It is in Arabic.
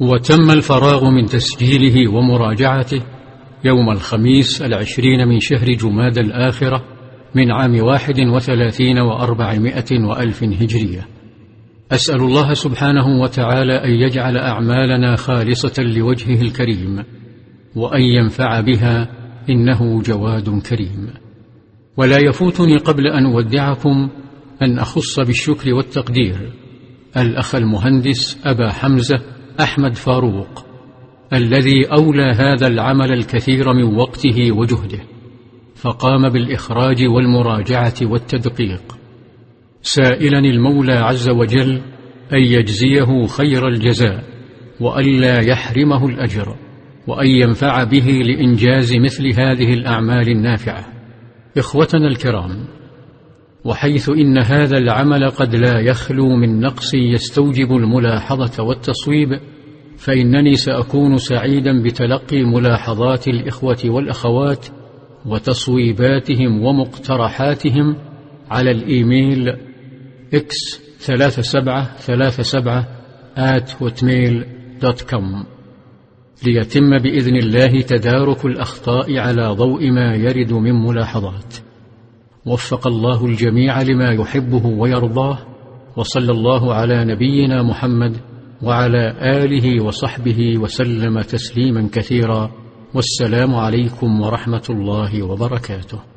وتم الفراغ من تسجيله ومراجعته يوم الخميس العشرين من شهر جماد الآخرة من عام واحد وثلاثين وأربعمائة وألف هجرية. أسأل الله سبحانه وتعالى أن يجعل أعمالنا خالصة لوجهه الكريم وأن ينفع بها إنه جواد كريم. ولا يفوتني قبل أن أودعكم أن أخص بالشكر والتقدير الأخ المهندس أبا حمزة أحمد فاروق الذي أولى هذا العمل الكثير من وقته وجهده فقام بالإخراج والمراجعة والتدقيق. سائلا المولى عز وجل أن يجزيه خير الجزاء وألا يحرمه الأجر وأن ينفع به لإنجاز مثل هذه الأعمال النافعة. إخوتنا الكرام وحيث إن هذا العمل قد لا يخلو من نقص يستوجب الملاحظة والتصويب فإنني سأكون سعيدا بتلقي ملاحظات الإخوة والأخوات وتصويباتهم ومقترحاتهم على الإيميل x ثلاثة سبعة ثلاثة سبعة at Hotmail dot com ليتم بإذن الله تدارك الأخطاء على ضوء ما يرد من ملاحظات. وفق الله الجميع لما يحبه ويرضاه وصلى الله على نبينا محمد وعلى آله وصحبه وسلم تسليما كثيرا والسلام عليكم ورحمة الله وبركاته.